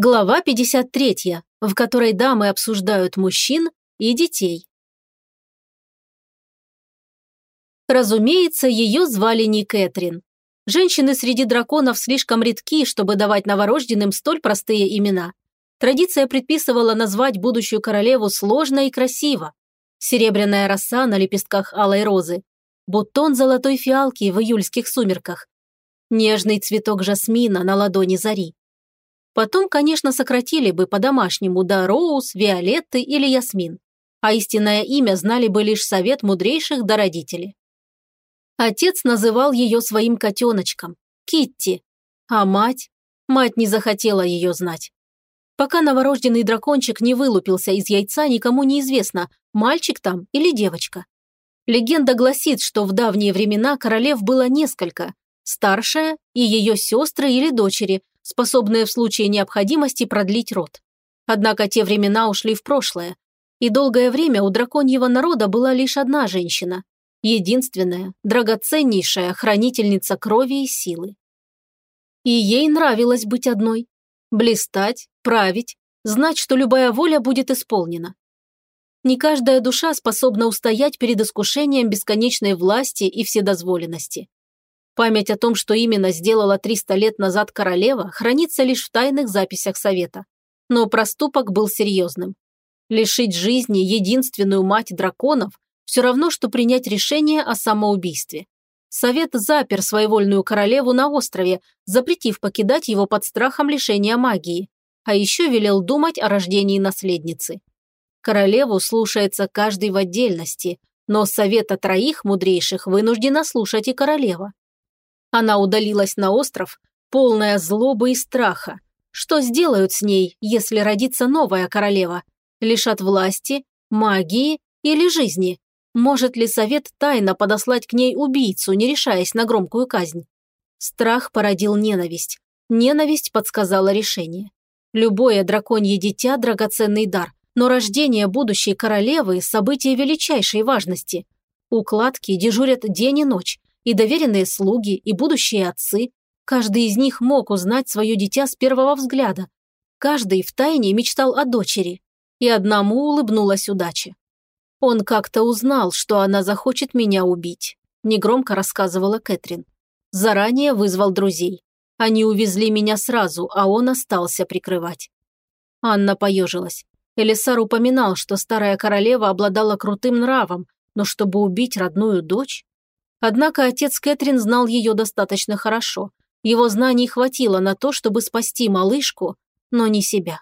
Глава 53, в которой дамы обсуждают мужчин и детей. Разумеется, ее звали не Кэтрин. Женщины среди драконов слишком редки, чтобы давать новорожденным столь простые имена. Традиция предписывала назвать будущую королеву сложно и красиво. Серебряная роса на лепестках алой розы, бутон золотой фиалки в июльских сумерках, нежный цветок жасмина на ладони зари. Потом, конечно, сократили бы по-домашнему до Роуз, Виолетты или Ясмин. А истинное имя знали бы лишь совет мудрейших до родители. Отец называл ее своим котеночком – Китти. А мать? Мать не захотела ее знать. Пока новорожденный дракончик не вылупился из яйца, никому не известно, мальчик там или девочка. Легенда гласит, что в давние времена королев было несколько, старшая и ее сестры или дочери, способные в случае необходимости продлить род. Однако те времена ушли в прошлое, и долгое время у драконьего народа была лишь одна женщина, единственная, драгоценнейшая хранительница крови и силы. И ей нравилось быть одной, блистать, править, знать, что любая воля будет исполнена. Не каждая душа способна устоять перед искушением бесконечной власти и вседозволенности. Память о том, что именно сделала 300 лет назад королева, хранится лишь в тайных записях Совета. Но проступок был серьезным. Лишить жизни единственную мать драконов все равно, что принять решение о самоубийстве. Совет запер своевольную королеву на острове, запретив покидать его под страхом лишения магии, а еще велел думать о рождении наследницы. Королеву слушается каждый в отдельности, но совета троих мудрейших вынуждена слушать и королева. Она удалилась на остров, полная злобы и страха. Что сделают с ней, если родится новая королева? Лишат власти, магии или жизни? Может ли совет тайно подослать к ней убийцу, не решаясь на громкую казнь? Страх породил ненависть. Ненависть подсказала решение. Любое драконье дитя – драгоценный дар, но рождение будущей королевы – событие величайшей важности. Укладки дежурят день и ночь, и доверенные слуги, и будущие отцы. Каждый из них мог узнать свое дитя с первого взгляда. Каждый втайне мечтал о дочери. И одному улыбнулась удача. Он как-то узнал, что она захочет меня убить. Негромко рассказывала Кэтрин. Заранее вызвал друзей. Они увезли меня сразу, а он остался прикрывать. Анна поежилась. Элисар упоминал, что старая королева обладала крутым нравом, но чтобы убить родную дочь... Однако отец Кэтрин знал ее достаточно хорошо. Его знаний хватило на то, чтобы спасти малышку, но не себя.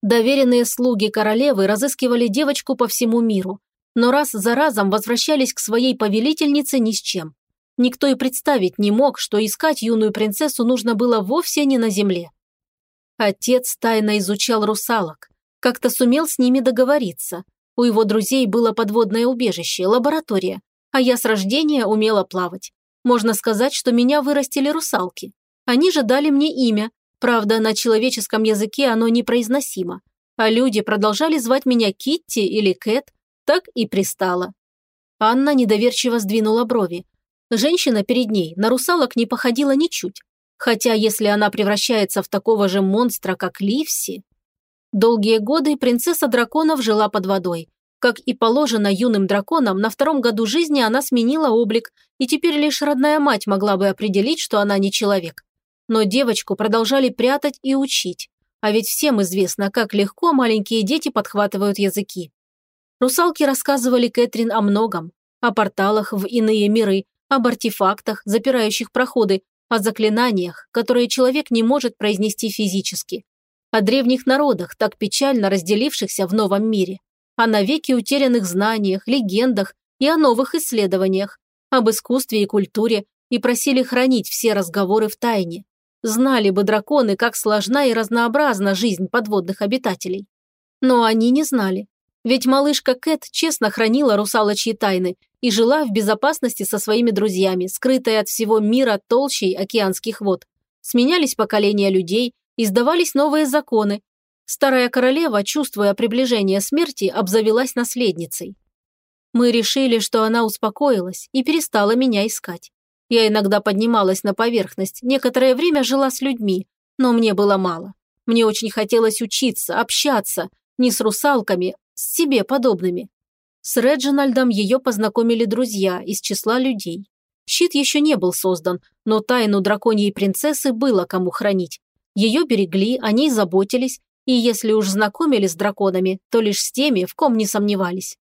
Доверенные слуги королевы разыскивали девочку по всему миру, но раз за разом возвращались к своей повелительнице ни с чем. Никто и представить не мог, что искать юную принцессу нужно было вовсе не на земле. Отец тайно изучал русалок, как-то сумел с ними договориться. У его друзей было подводное убежище, лаборатория, а я с рождения умела плавать. Можно сказать, что меня вырастили русалки. Они же дали мне имя, правда, на человеческом языке оно непроизносимо. А люди продолжали звать меня Китти или Кэт, так и пристала. Анна недоверчиво сдвинула брови. Женщина перед ней на русалок не походила ничуть. Хотя если она превращается в такого же монстра, как Ливси... Долгие годы принцесса драконов жила под водой, как и положено юным драконам, на втором году жизни она сменила облик, и теперь лишь родная мать могла бы определить, что она не человек. Но девочку продолжали прятать и учить. А ведь всем известно, как легко маленькие дети подхватывают языки. Русалки рассказывали Кэтрин о многом. О порталах в иные миры, об артефактах, запирающих проходы, о заклинаниях, которые человек не может произнести физически. О древних народах, так печально разделившихся в новом мире о навеки утерянных знаниях, легендах и о новых исследованиях, об искусстве и культуре и просили хранить все разговоры в тайне. Знали бы драконы, как сложна и разнообразна жизнь подводных обитателей. Но они не знали. Ведь малышка Кэт честно хранила русалочьи тайны и жила в безопасности со своими друзьями, скрытая от всего мира толщей океанских вод. Сменялись поколения людей, издавались новые законы, Старая королева, чувствуя приближение смерти, обзавелась наследницей. Мы решили, что она успокоилась и перестала меня искать. Я иногда поднималась на поверхность, некоторое время жила с людьми, но мне было мало. Мне очень хотелось учиться, общаться, не с русалками, с себе подобными. С Реджинальдом ее познакомили друзья из числа людей. Щит еще не был создан, но тайну драконьей принцессы было кому хранить. Ее берегли, о ней заботились, и если уж знакомили с драконами, то лишь с теми, в ком не сомневались.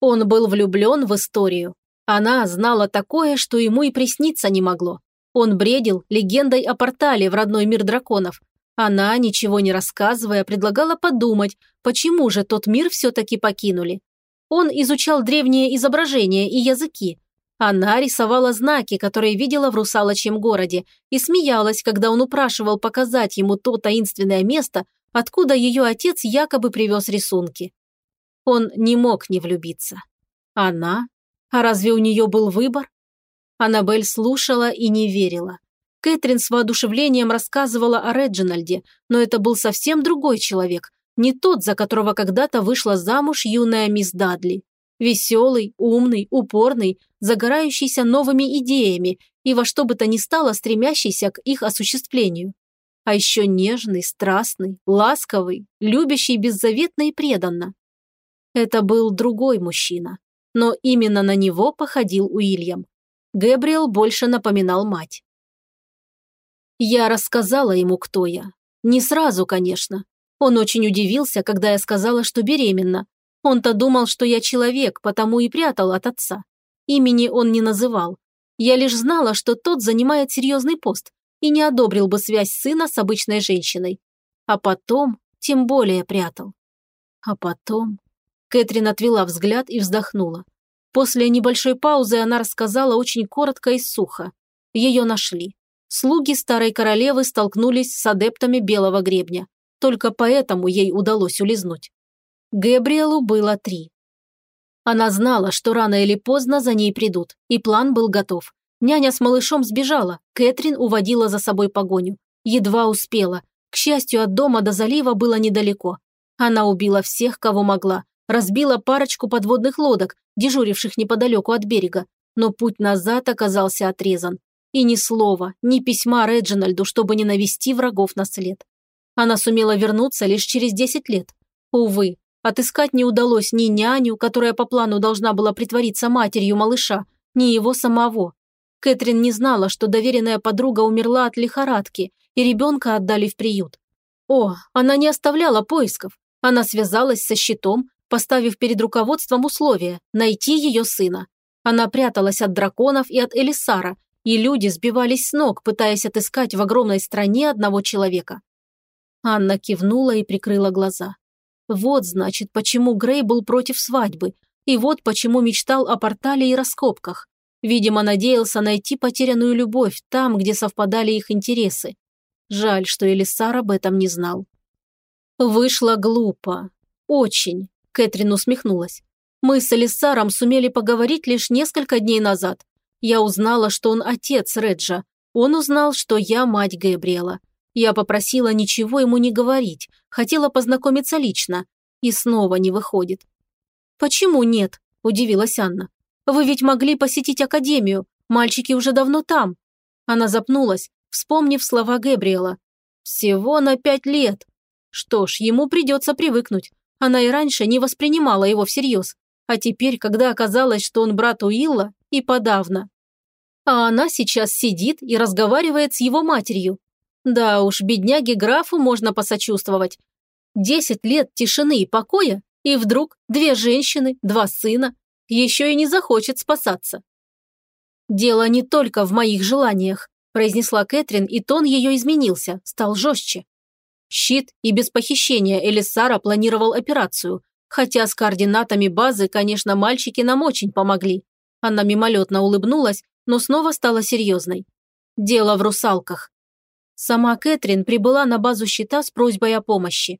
Он был влюблен в историю. Она знала такое, что ему и присниться не могло. Он бредил легендой о портале в родной мир драконов. Она, ничего не рассказывая, предлагала подумать, почему же тот мир все-таки покинули. Он изучал древние изображения и языки, она рисовала знаки, которые видела в русалочьем городе, и смеялась, когда он упрашивал показать ему то таинственное место, откуда ее отец якобы привез рисунки. Он не мог не влюбиться. Она? А разве у нее был выбор? Аннабель слушала и не верила. Кэтрин с воодушевлением рассказывала о Реджинальде, но это был совсем другой человек, не тот, за которого когда-то вышла замуж юная мисс Дадли. Веселый, умный, упорный, загорающийся новыми идеями и во что бы то ни стало стремящийся к их осуществлению. А еще нежный, страстный, ласковый, любящий беззаветно и преданно. Это был другой мужчина, но именно на него походил Уильям. Гэбриэл больше напоминал мать. Я рассказала ему, кто я. Не сразу, конечно. Он очень удивился, когда я сказала, что беременна, он-то думал, что я человек, потому и прятал от отца. Имени он не называл. Я лишь знала, что тот занимает серьезный пост и не одобрил бы связь сына с обычной женщиной. А потом тем более прятал. А потом... Кэтрин отвела взгляд и вздохнула. После небольшой паузы она рассказала очень коротко и сухо. Ее нашли. Слуги старой королевы столкнулись с адептами белого гребня. Только поэтому ей удалось улизнуть. Гэбриэлу было три. Она знала, что рано или поздно за ней придут, и план был готов. Няня с малышом сбежала, Кэтрин уводила за собой погоню. Едва успела. К счастью, от дома до залива было недалеко. Она убила всех, кого могла, разбила парочку подводных лодок, дежуривших неподалеку от берега, но путь назад оказался отрезан. И ни слова, ни письма Реджинальду, чтобы не навести врагов на след. Она сумела вернуться лишь через 10 лет. Увы, Отыскать не удалось ни няню, которая по плану должна была притвориться матерью малыша, ни его самого. Кэтрин не знала, что доверенная подруга умерла от лихорадки, и ребенка отдали в приют. О, она не оставляла поисков. Она связалась со щитом, поставив перед руководством условие – найти ее сына. Она пряталась от драконов и от Элисара, и люди сбивались с ног, пытаясь отыскать в огромной стране одного человека. Анна кивнула и прикрыла глаза. Вот, значит, почему Грей был против свадьбы. И вот почему мечтал о портале и раскопках. Видимо, надеялся найти потерянную любовь там, где совпадали их интересы. Жаль, что Элисар об этом не знал. Вышло глупо. Очень. Кэтрин усмехнулась. Мы с Элисаром сумели поговорить лишь несколько дней назад. Я узнала, что он отец Реджа. Он узнал, что я мать Габриэла. Я попросила ничего ему не говорить, хотела познакомиться лично. И снова не выходит. «Почему нет?» – удивилась Анна. «Вы ведь могли посетить академию, мальчики уже давно там». Она запнулась, вспомнив слова Гэбриэла. «Всего на пять лет. Что ж, ему придется привыкнуть. Она и раньше не воспринимала его всерьез. А теперь, когда оказалось, что он брат Уилла, и подавно. А она сейчас сидит и разговаривает с его матерью, да уж, бедняге графу можно посочувствовать. Десять лет тишины и покоя, и вдруг две женщины, два сына, еще и не захочет спасаться. «Дело не только в моих желаниях», – произнесла Кэтрин, и тон ее изменился, стал жестче. Щит и без похищения Элисара планировал операцию, хотя с координатами базы, конечно, мальчики нам очень помогли. Она мимолетно улыбнулась, но снова стала серьезной. Дело в русалках. Сама Кэтрин прибыла на базу щита с просьбой о помощи.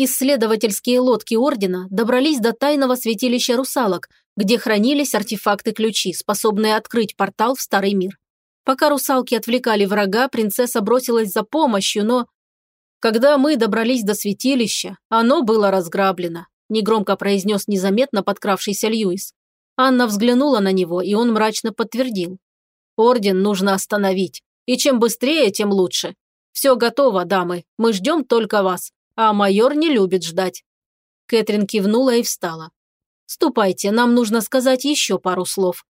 Исследовательские лодки Ордена добрались до тайного святилища русалок, где хранились артефакты-ключи, способные открыть портал в Старый мир. Пока русалки отвлекали врага, принцесса бросилась за помощью, но... Когда мы добрались до святилища, оно было разграблено, негромко произнес незаметно подкравшийся Льюис. Анна взглянула на него, и он мрачно подтвердил. Орден нужно остановить. И чем быстрее, тем лучше. «Все готово, дамы, мы ждем только вас, а майор не любит ждать». Кэтрин кивнула и встала. «Ступайте, нам нужно сказать еще пару слов».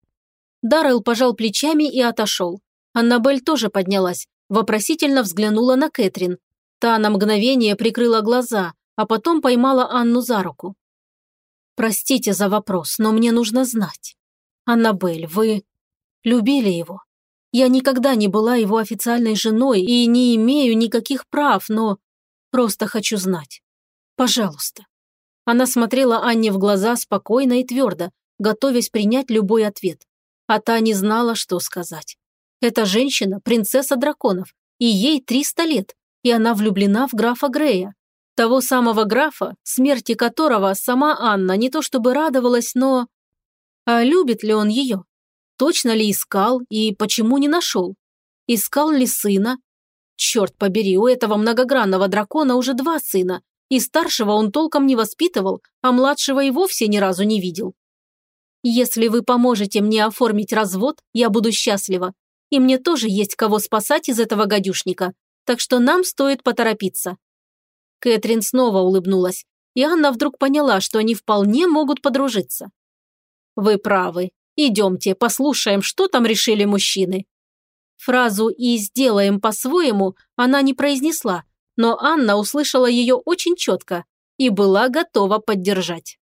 Даррелл пожал плечами и отошел. Аннабель тоже поднялась, вопросительно взглянула на Кэтрин. Та на мгновение прикрыла глаза, а потом поймала Анну за руку. «Простите за вопрос, но мне нужно знать. Аннабель, вы любили его? Я никогда не была его официальной женой и не имею никаких прав, но просто хочу знать. Пожалуйста». Она смотрела Анне в глаза спокойно и твердо, готовясь принять любой ответ. А та не знала, что сказать. Эта женщина – принцесса драконов, и ей 300 лет, и она влюблена в графа Грея. Того самого графа, смерти которого сама Анна не то чтобы радовалась, но... А любит ли он ее? Точно ли искал и почему не нашел? Искал ли сына? Черт побери, у этого многогранного дракона уже два сына, и старшего он толком не воспитывал, а младшего и вовсе ни разу не видел. Если вы поможете мне оформить развод, я буду счастлива. И мне тоже есть кого спасать из этого гадюшника, так что нам стоит поторопиться. Кэтрин снова улыбнулась, и Анна вдруг поняла, что они вполне могут подружиться. «Вы правы. Идемте, послушаем, что там решили мужчины». Фразу «и сделаем по-своему» она не произнесла, но Анна услышала ее очень четко и была готова поддержать.